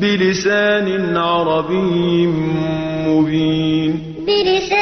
بلسان عربي مبين. بلسان